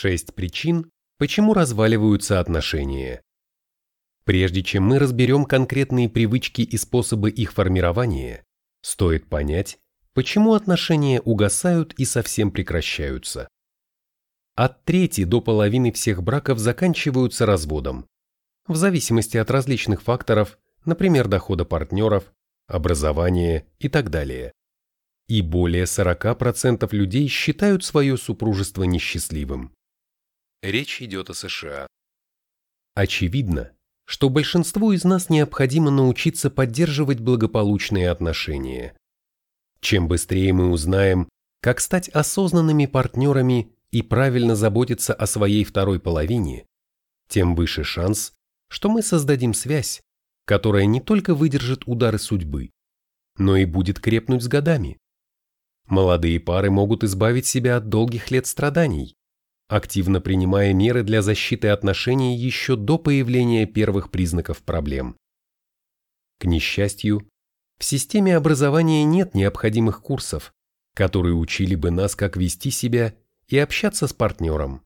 Шесть причин, почему разваливаются отношения. Прежде чем мы разберем конкретные привычки и способы их формирования, стоит понять, почему отношения угасают и совсем прекращаются. От трети до половины всех браков заканчиваются разводом, в зависимости от различных факторов, например, дохода партнеров, образования и так далее. И более 40% людей считают свое супружество несчастливым. Речь идет о США. Очевидно, что большинству из нас необходимо научиться поддерживать благополучные отношения. Чем быстрее мы узнаем, как стать осознанными партнерами и правильно заботиться о своей второй половине, тем выше шанс, что мы создадим связь, которая не только выдержит удары судьбы, но и будет крепнуть с годами. Молодые пары могут избавить себя от долгих лет страданий, активно принимая меры для защиты отношений еще до появления первых признаков проблем. К несчастью, в системе образования нет необходимых курсов, которые учили бы нас, как вести себя и общаться с партнером.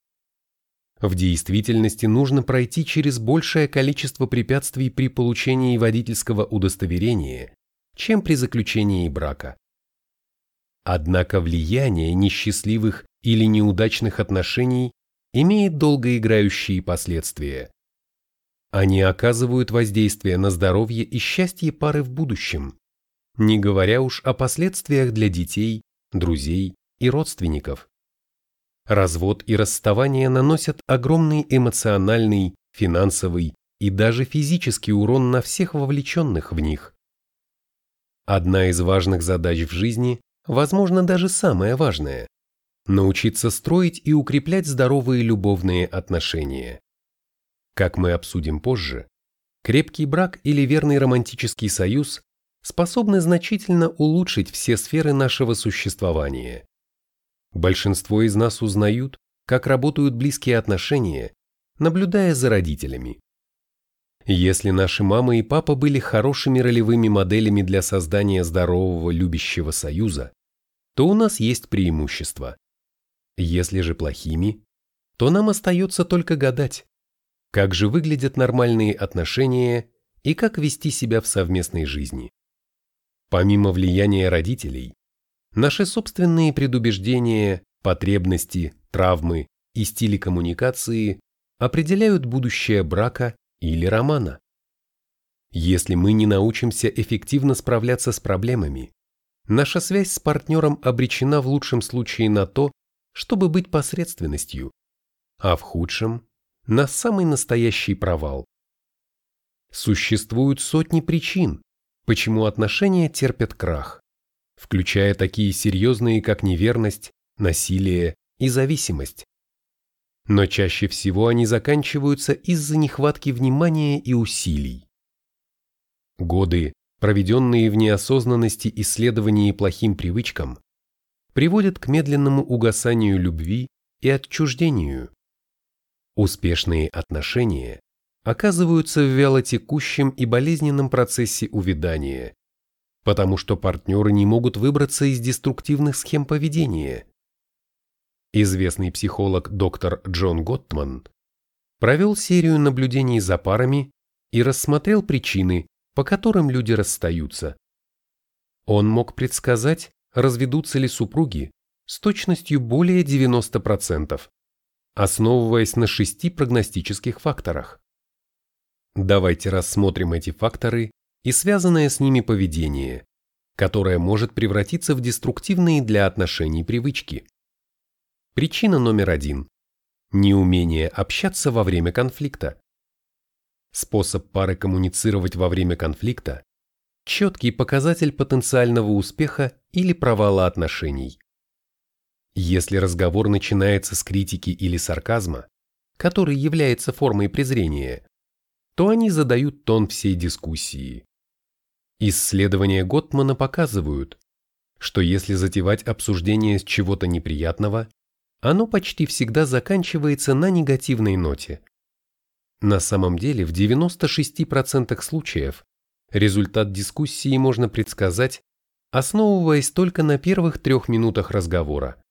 В действительности нужно пройти через большее количество препятствий при получении водительского удостоверения, чем при заключении брака. Однако влияние несчастливых или неудачных отношений имеет долгоиграющие последствия. Они оказывают воздействие на здоровье и счастье пары в будущем, не говоря уж о последствиях для детей, друзей и родственников. Развод и расставание наносят огромный эмоциональный, финансовый и даже физический урон на всех вовлеченных в них. Одна из важных задач в жизни, возможно даже самая важная, научиться строить и укреплять здоровые любовные отношения. Как мы обсудим позже, крепкий брак или верный романтический союз способны значительно улучшить все сферы нашего существования. Большинство из нас узнают, как работают близкие отношения, наблюдая за родителями. Если наши мама и папа были хорошими ролевыми моделями для создания здорового любящего союза, то у нас есть преимущество. Если же плохими, то нам остается только гадать, как же выглядят нормальные отношения и как вести себя в совместной жизни. Помимо влияния родителей, наши собственные предубеждения, потребности, травмы и стили коммуникации определяют будущее брака или романа. Если мы не научимся эффективно справляться с проблемами, наша связь с партнером обречена в лучшем случае на то, чтобы быть посредственностью, а в худшем – на самый настоящий провал. Существуют сотни причин, почему отношения терпят крах, включая такие серьезные, как неверность, насилие и зависимость. Но чаще всего они заканчиваются из-за нехватки внимания и усилий. Годы, проведенные в неосознанности исследований плохим привычкам, приводят к медленному угасанию любви и отчуждению. Успешные отношения оказываются в вялотекущем и болезненном процессе увядания, потому что партнеры не могут выбраться из деструктивных схем поведения. Известный психолог доктор Джон Готтман провел серию наблюдений за парами и рассмотрел причины, по которым люди расстаются. Он мог предсказать, разведутся ли супруги с точностью более 90%, основываясь на шести прогностических факторах. Давайте рассмотрим эти факторы и связанное с ними поведение, которое может превратиться в деструктивные для отношений привычки. Причина номер один – неумение общаться во время конфликта. Способ пары коммуницировать во время конфликта – четкий показатель потенциального успеха или провала отношений. Если разговор начинается с критики или сарказма, который является формой презрения, то они задают тон всей дискуссии. Исследования Готмана показывают, что если затевать обсуждение с чего-то неприятного, оно почти всегда заканчивается на негативной ноте. На самом деле в 96% случаев результат дискуссии можно предсказать, основываясь только на первых трех минутах разговора.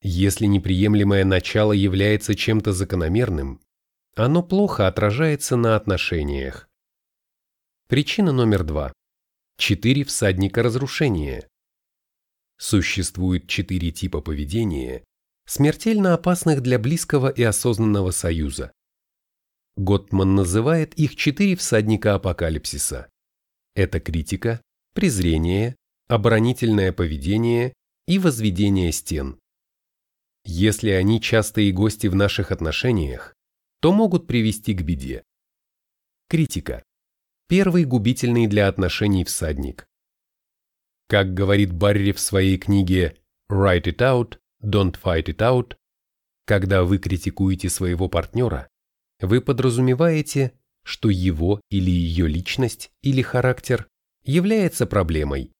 Если неприемлемое начало является чем-то закономерным, оно плохо отражается на отношениях. Причина номер два. Четыре всадника разрушения. Существует четыре типа поведения, смертельно опасных для близкого и осознанного союза. Готтман называет их четыре всадника апокалипсиса. Это критика, презрение, оборонительное поведение и возведение стен. Если они частые гости в наших отношениях, то могут привести к беде. Критика. Первый губительный для отношений всадник. Как говорит Барри в своей книге «Write it out, don't fight it out», когда вы критикуете своего партнера, вы подразумеваете, что его или ее личность или характер является проблемой.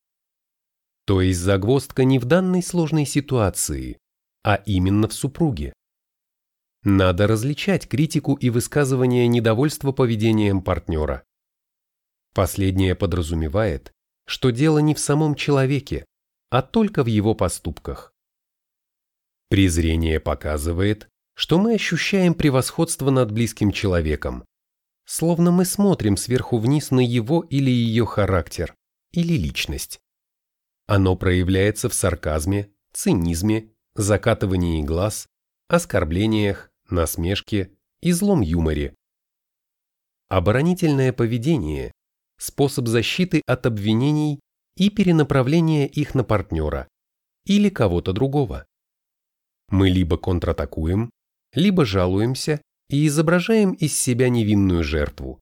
То есть загвоздка не в данной сложной ситуации, а именно в супруге. Надо различать критику и высказывание недовольства поведением партнера. Последнее подразумевает, что дело не в самом человеке, а только в его поступках. Презрение показывает, что мы ощущаем превосходство над близким человеком, словно мы смотрим сверху вниз на его или ее характер или личность. Оно проявляется в сарказме, цинизме, закатывании глаз, оскорблениях, насмешке и злом юморе. Оборонительное поведение – способ защиты от обвинений и перенаправления их на партнера или кого-то другого. Мы либо контратакуем, либо жалуемся и изображаем из себя невинную жертву.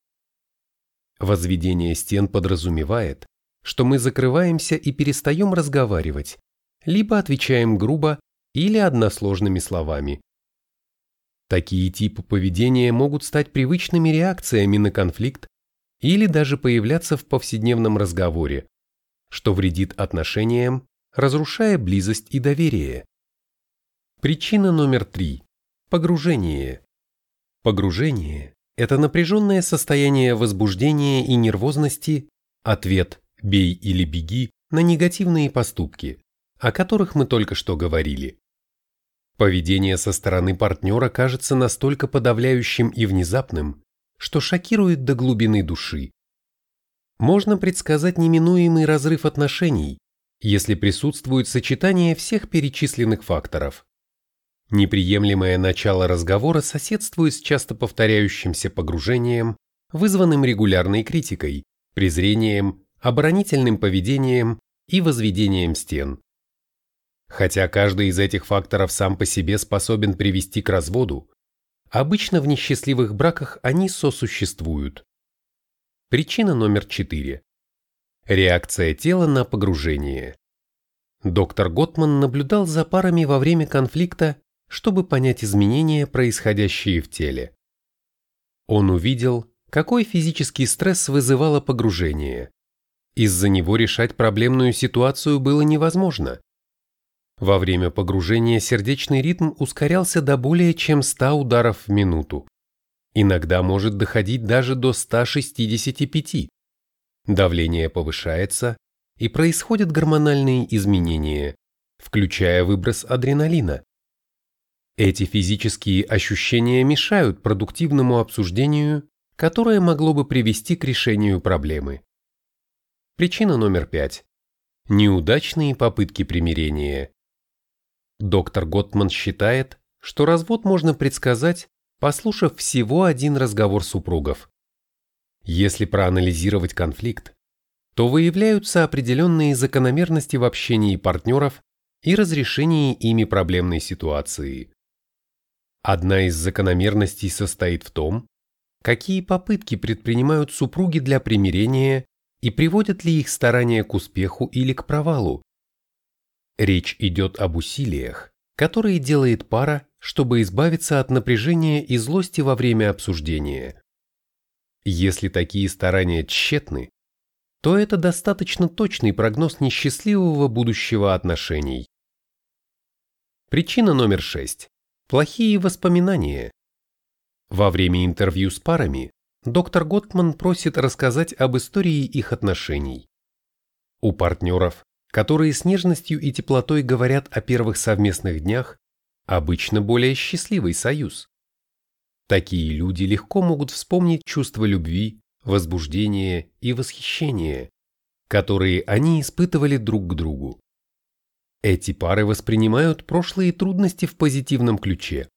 Возведение стен подразумевает, что мы закрываемся и перестаем разговаривать, либо отвечаем грубо или односложными словами. Такие типы поведения могут стать привычными реакциями на конфликт или даже появляться в повседневном разговоре, что вредит отношениям, разрушая близость и доверие. Причина номер три. Погружение. Погружение – это напряженное состояние возбуждения и нервозности, ответ «бей или беги» на негативные поступки, о которых мы только что говорили. Поведение со стороны партнера кажется настолько подавляющим и внезапным, что шокирует до глубины души. Можно предсказать неминуемый разрыв отношений, если присутствует сочетание всех перечисленных факторов. Неприемлемое начало разговора соседствует с часто повторяющимся погружением, вызванным регулярной критикой, презрением, оборонительным поведением и возведением стен. Хотя каждый из этих факторов сам по себе способен привести к разводу, обычно в несчастливых браках они сосуществуют. Причина номер четыре. Реакция тела на погружение. Доктор Готман наблюдал за парами во время конфликта, чтобы понять изменения, происходящие в теле. Он увидел, какой физический стресс вызывало погружение. Из-за него решать проблемную ситуацию было невозможно. Во время погружения сердечный ритм ускорялся до более чем 100 ударов в минуту. Иногда может доходить даже до 165. Давление повышается, и происходят гормональные изменения, включая выброс адреналина. Эти физические ощущения мешают продуктивному обсуждению, которое могло бы привести к решению проблемы. Причина номер пять. Неудачные попытки примирения. Доктор Готман считает, что развод можно предсказать, послушав всего один разговор супругов. Если проанализировать конфликт, то выявляются определенные закономерности в общении партнеров и разрешении ими проблемной ситуации. Одна из закономерностей состоит в том, какие попытки предпринимают супруги для примирения и приводят ли их старания к успеху или к провалу. Речь идет об усилиях, которые делает пара, чтобы избавиться от напряжения и злости во время обсуждения. Если такие старания тщетны, то это достаточно точный прогноз несчастливого будущего отношений. Причина номер шесть. Плохие воспоминания. Во время интервью с парами доктор Готтман просит рассказать об истории их отношений. У партнеров которые с нежностью и теплотой говорят о первых совместных днях, обычно более счастливый союз. Такие люди легко могут вспомнить чувства любви, возбуждения и восхищения, которые они испытывали друг к другу. Эти пары воспринимают прошлые трудности в позитивном ключе,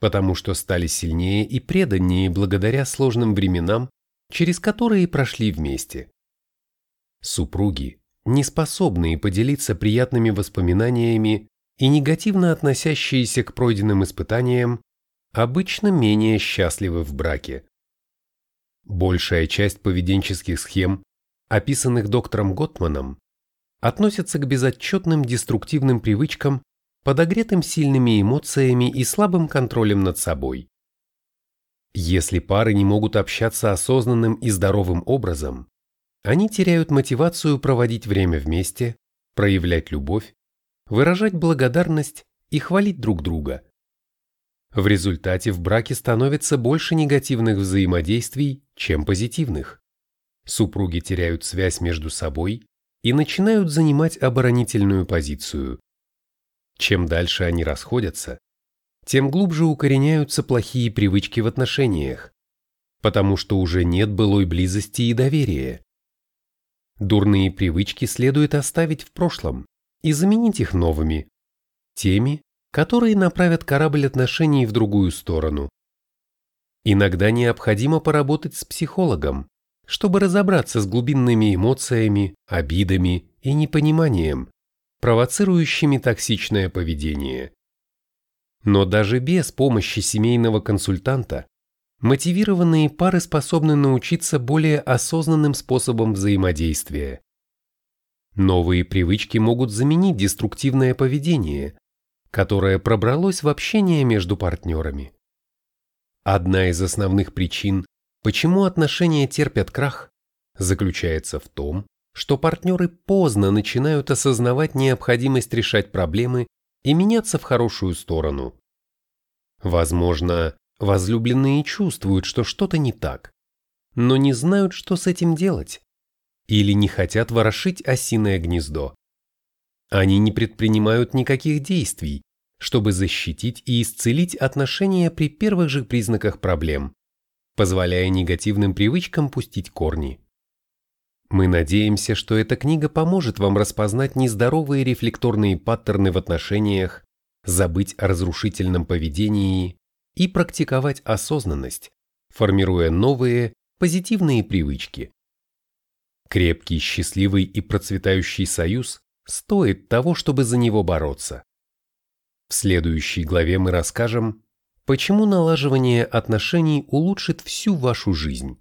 потому что стали сильнее и преданнее благодаря сложным временам, через которые прошли вместе. Супруги, не способные поделиться приятными воспоминаниями и негативно относящиеся к пройденным испытаниям, обычно менее счастливы в браке. Большая часть поведенческих схем, описанных доктором Готманом, относится к безотчетным деструктивным привычкам, подогретым сильными эмоциями и слабым контролем над собой. Если пары не могут общаться осознанным и здоровым образом, они теряют мотивацию проводить время вместе, проявлять любовь, выражать благодарность и хвалить друг друга. В результате в браке становится больше негативных взаимодействий, чем позитивных. Супруги теряют связь между собой и начинают занимать оборонительную позицию. Чем дальше они расходятся, тем глубже укореняются плохие привычки в отношениях, потому что уже нет былой близости и доверия. Дурные привычки следует оставить в прошлом и заменить их новыми, теми, которые направят корабль отношений в другую сторону. Иногда необходимо поработать с психологом, чтобы разобраться с глубинными эмоциями, обидами и непониманием, провоцирующими токсичное поведение. Но даже без помощи семейного консультанта мотивированные пары способны научиться более осознанным способам взаимодействия. Новые привычки могут заменить деструктивное поведение, которое пробралось в общение между партнерами. Одна из основных причин, Почему отношения терпят крах, заключается в том, что партнеры поздно начинают осознавать необходимость решать проблемы и меняться в хорошую сторону. Возможно, возлюбленные чувствуют, что что-то не так, но не знают, что с этим делать, или не хотят ворошить осиное гнездо. Они не предпринимают никаких действий, чтобы защитить и исцелить отношения при первых же признаках проблем позволяя негативным привычкам пустить корни. Мы надеемся, что эта книга поможет вам распознать нездоровые рефлекторные паттерны в отношениях, забыть о разрушительном поведении и практиковать осознанность, формируя новые, позитивные привычки. Крепкий, счастливый и процветающий союз стоит того, чтобы за него бороться. В следующей главе мы расскажем, Почему налаживание отношений улучшит всю вашу жизнь?